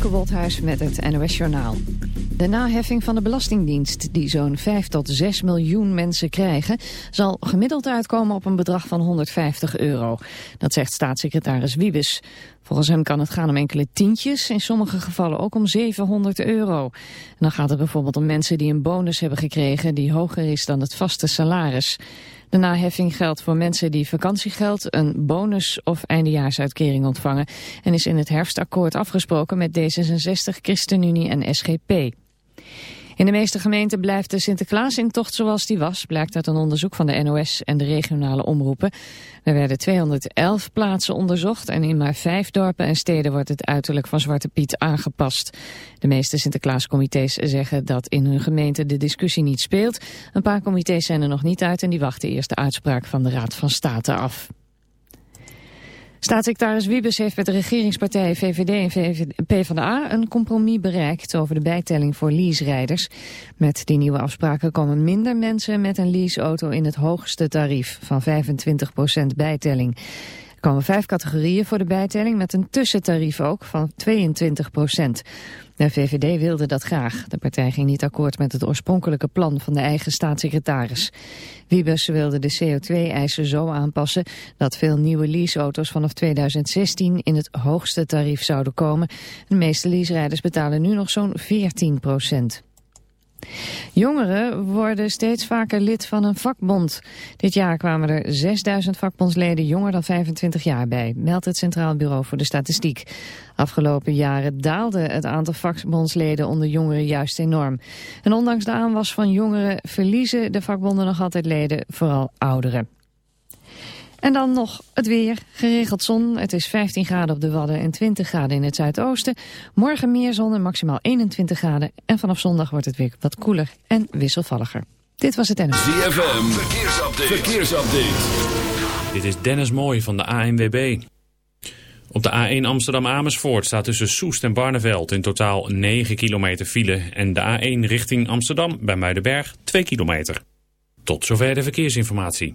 Femke met het NOS Journaal. De naheffing van de Belastingdienst, die zo'n 5 tot 6 miljoen mensen krijgen... zal gemiddeld uitkomen op een bedrag van 150 euro. Dat zegt staatssecretaris Wiebes. Volgens hem kan het gaan om enkele tientjes, in sommige gevallen ook om 700 euro. En dan gaat het bijvoorbeeld om mensen die een bonus hebben gekregen... die hoger is dan het vaste salaris. De naheffing geldt voor mensen die vakantiegeld, een bonus of eindejaarsuitkering ontvangen en is in het herfstakkoord afgesproken met D66, ChristenUnie en SGP. In de meeste gemeenten blijft de Sinterklaasintocht zoals die was, blijkt uit een onderzoek van de NOS en de regionale omroepen. Er werden 211 plaatsen onderzocht en in maar vijf dorpen en steden wordt het uiterlijk van Zwarte Piet aangepast. De meeste Sinterklaascomité's zeggen dat in hun gemeente de discussie niet speelt. Een paar comité's zijn er nog niet uit en die wachten eerst de uitspraak van de Raad van State af. Staatssecretaris Wiebes heeft met de regeringspartijen VVD en PvdA een compromis bereikt over de bijtelling voor leaserijders. Met die nieuwe afspraken komen minder mensen met een leaseauto in het hoogste tarief van 25% bijtelling. Er komen vijf categorieën voor de bijtelling met een tussentarief ook van 22 procent. De VVD wilde dat graag. De partij ging niet akkoord met het oorspronkelijke plan van de eigen staatssecretaris. Wiebes wilde de CO2-eisen zo aanpassen dat veel nieuwe leaseauto's vanaf 2016 in het hoogste tarief zouden komen. De meeste leaserijders betalen nu nog zo'n 14 procent. Jongeren worden steeds vaker lid van een vakbond. Dit jaar kwamen er 6000 vakbondsleden jonger dan 25 jaar bij, meldt het Centraal Bureau voor de Statistiek. Afgelopen jaren daalde het aantal vakbondsleden onder jongeren juist enorm. En ondanks de aanwas van jongeren verliezen de vakbonden nog altijd leden, vooral ouderen. En dan nog het weer. Geregeld zon. Het is 15 graden op de Wadden en 20 graden in het zuidoosten. Morgen meer zon en maximaal 21 graden. En vanaf zondag wordt het weer wat koeler en wisselvalliger. Dit was het NS. ZFM. Verkeersupdate. Verkeersupdate. Dit is Dennis Mooij van de ANWB. Op de A1 Amsterdam-Amersfoort staat tussen Soest en Barneveld in totaal 9 kilometer file. En de A1 richting Amsterdam bij Muidenberg 2 kilometer. Tot zover de verkeersinformatie.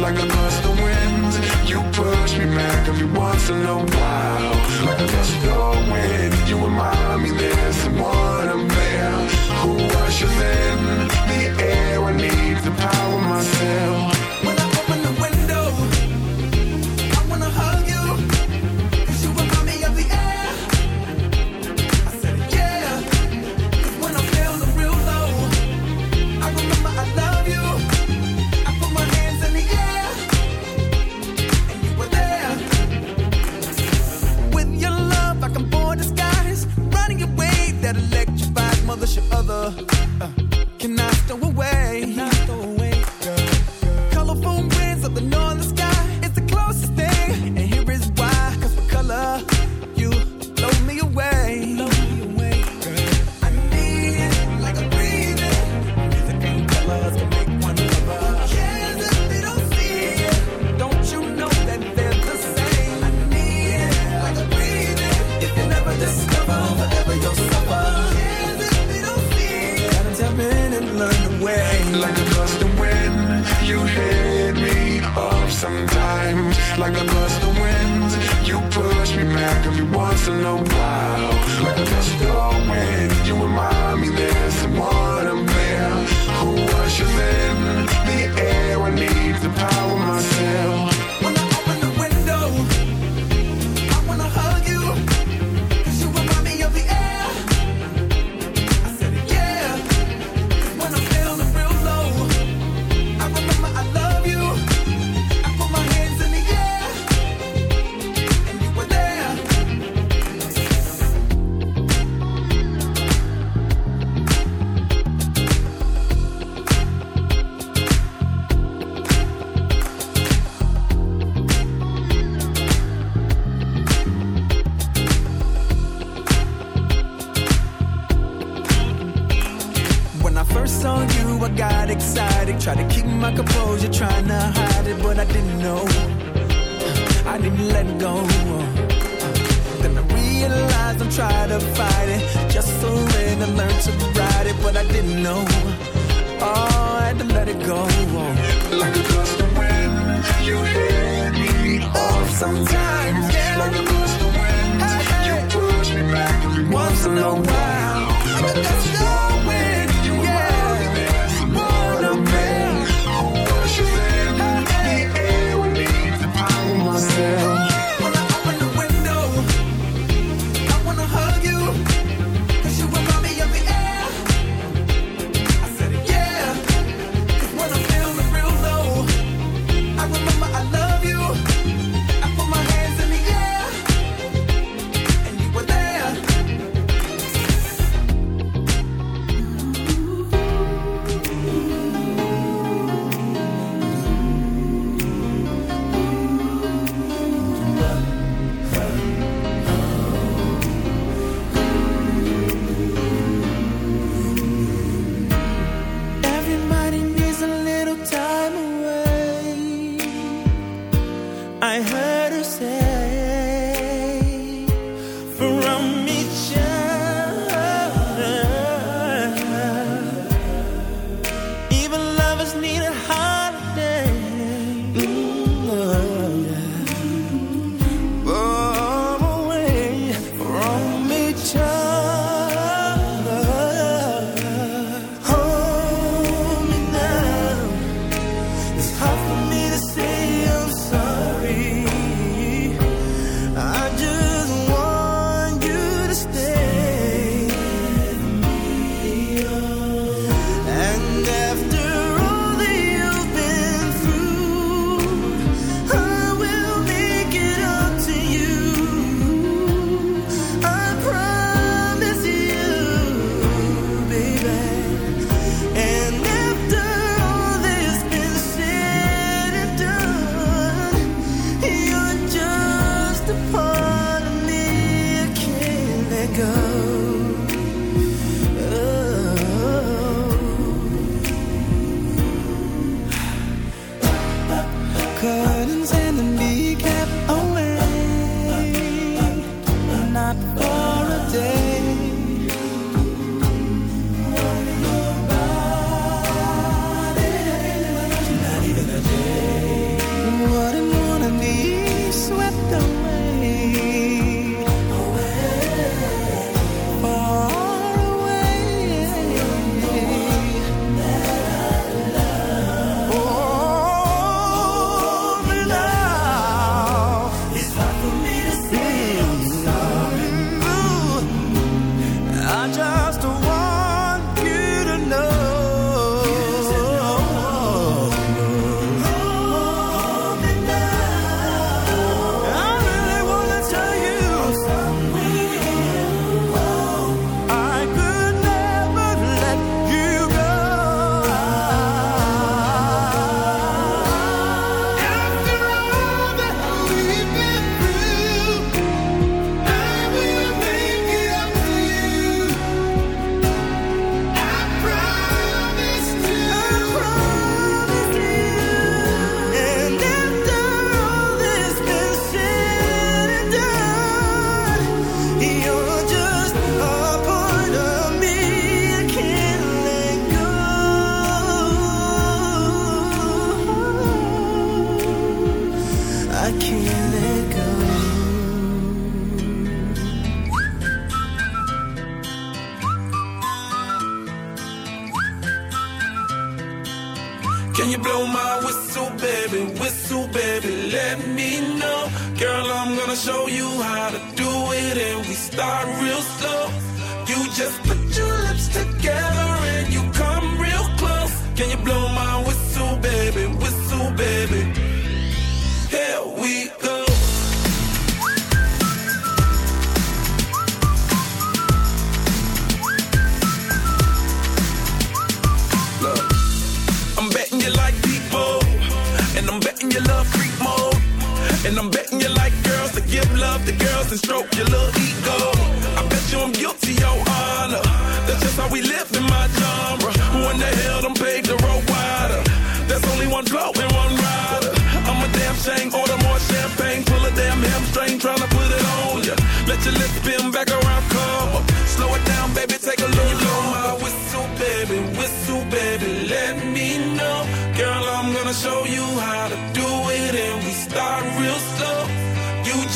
like I lost the winds. You push me back every once in a while, like I lost the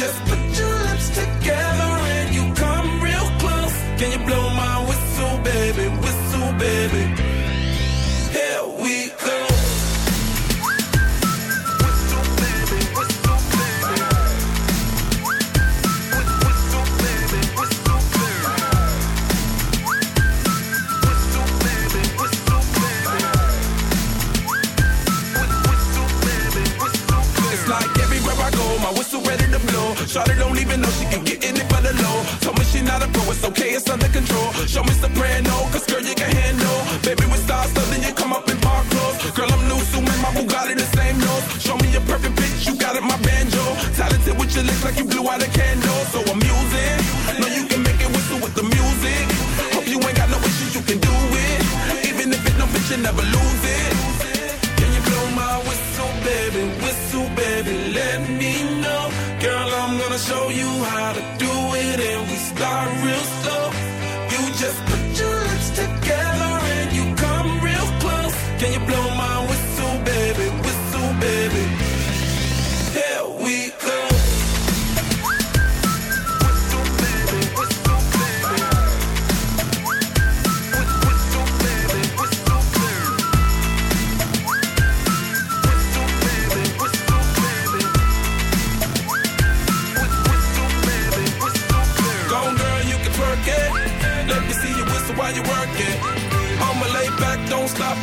just Charlie don't even know she can get in it for the low. Told me she not a pro, it's okay, it's under control. Show me soprano, cause girl, you can handle. Baby, we stars, so then you come up in park clothes. Girl, I'm new, so my Bugatti the same nose. Show me a perfect bitch, you got it, my banjo. Talented with your lips like you blew out a candle. So I'm you.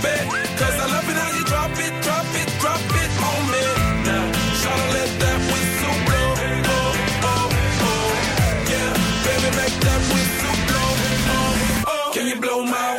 Cause I love it how you drop it, drop it, drop it on me. Now, let that whistle blow. Oh, oh, oh. Yeah, baby, that whistle blow. Oh, oh. Can you blow my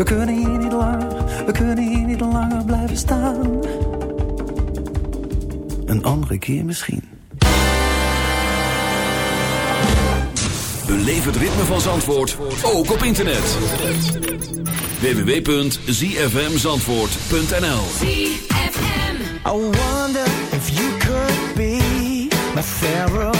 We kunnen hier niet langer, we kunnen hier niet langer blijven staan. Een andere keer misschien. Beleef het ritme van Zandvoort, ook op internet. www.zfmzandvoort.nl I wonder if you could be my therapy.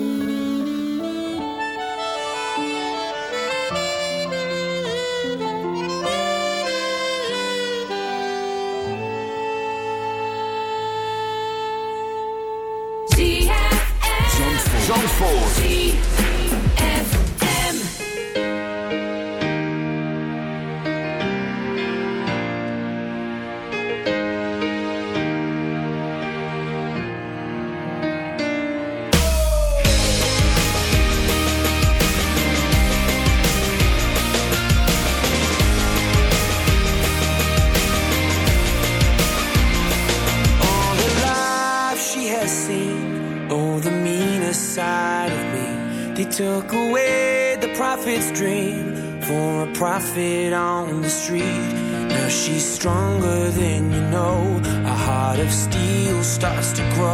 just a grow.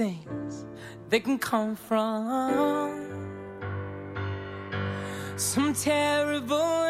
Things that can come from. Some terrible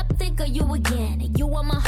you again. You are my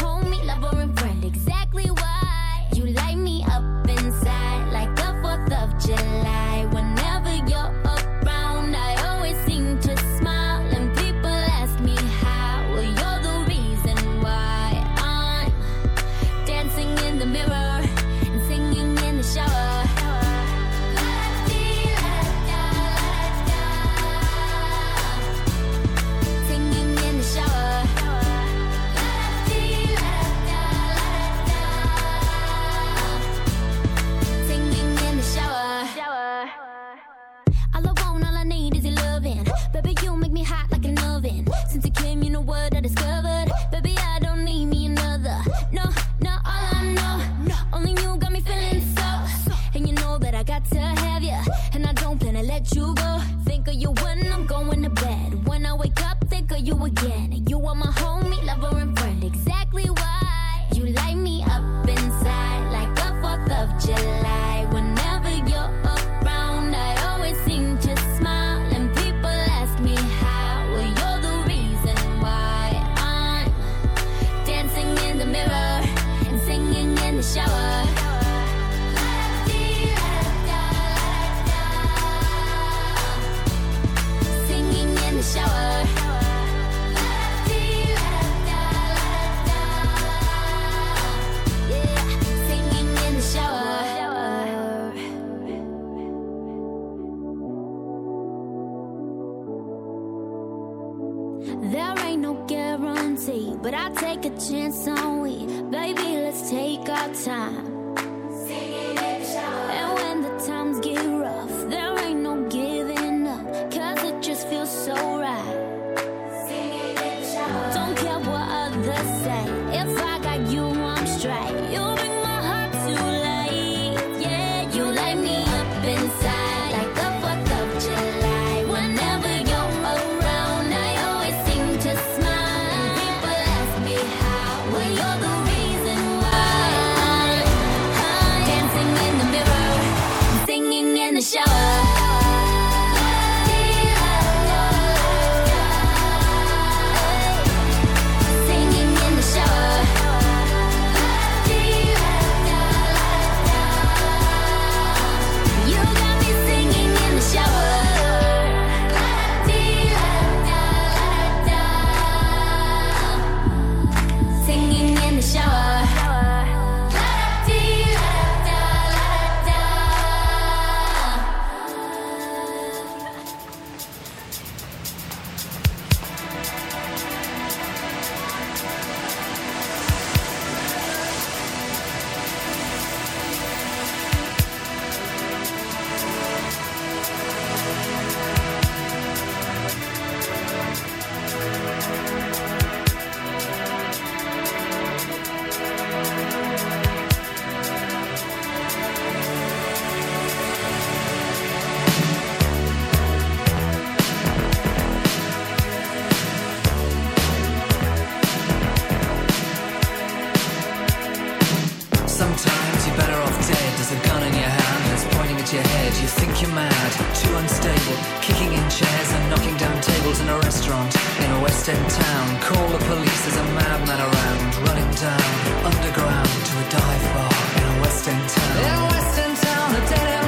West End town. Call the police, there's a madman around. Running down underground to a dive bar in a West End town. In a West End town, a dead end.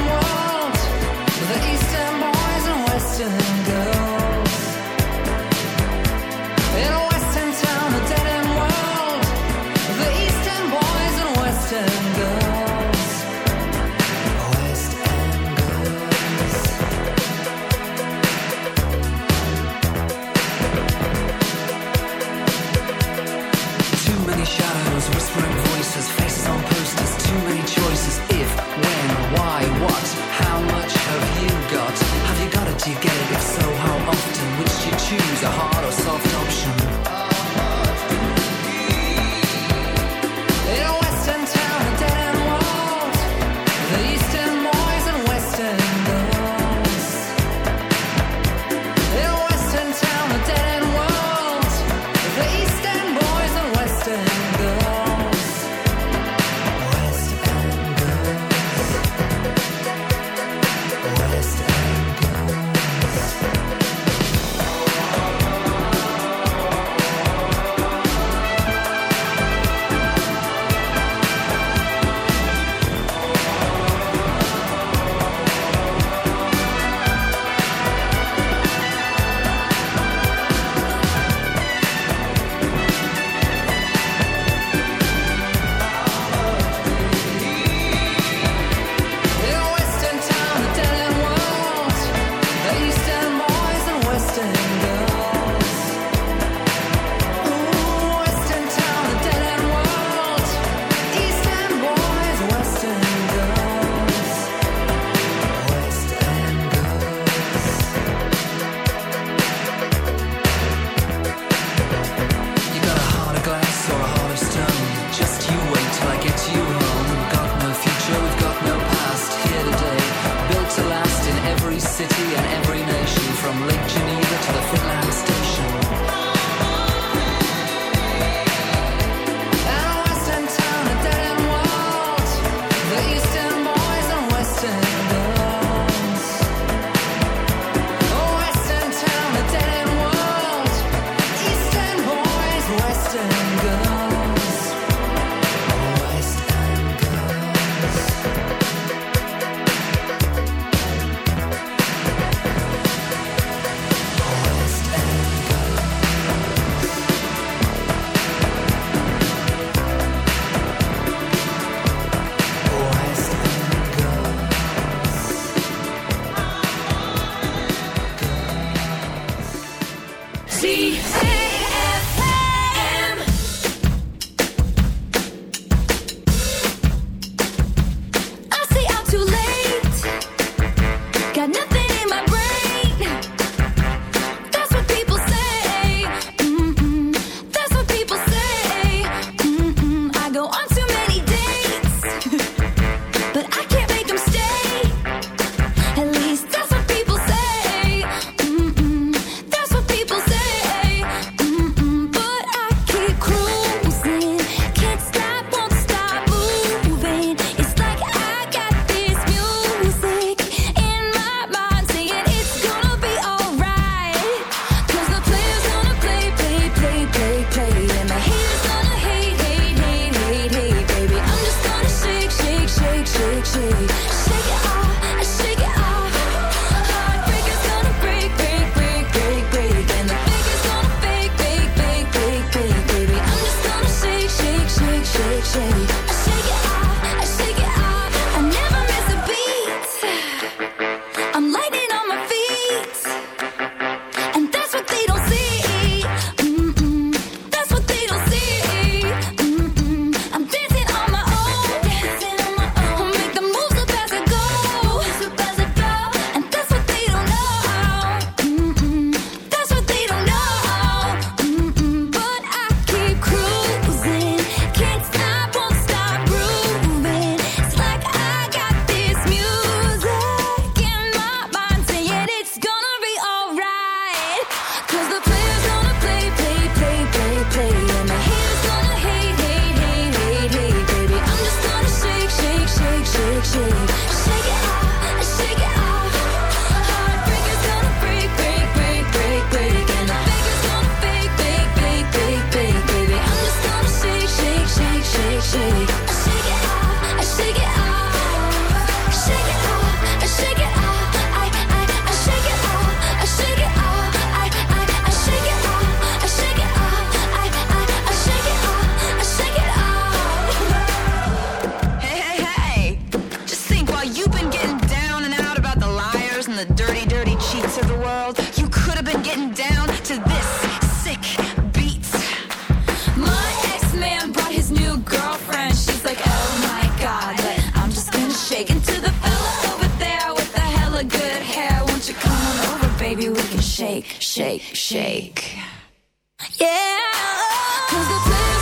taken to the fella over there with the hella good hair. Won't you come on over, baby? We can shake, shake, shake. Yeah, cause the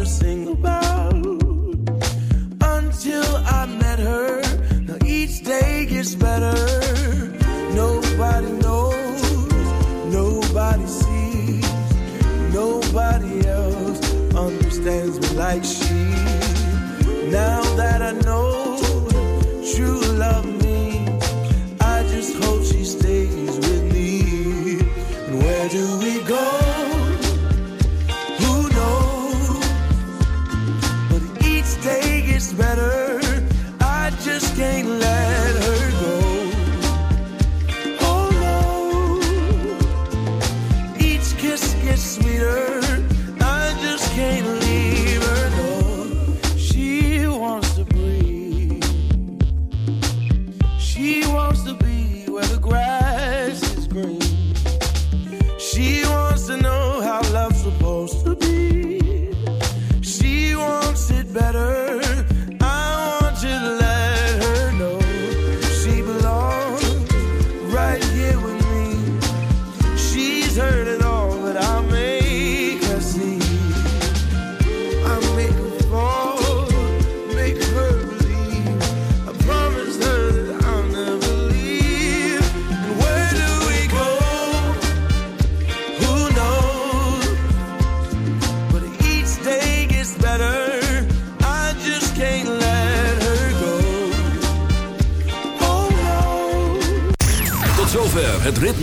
a single bite.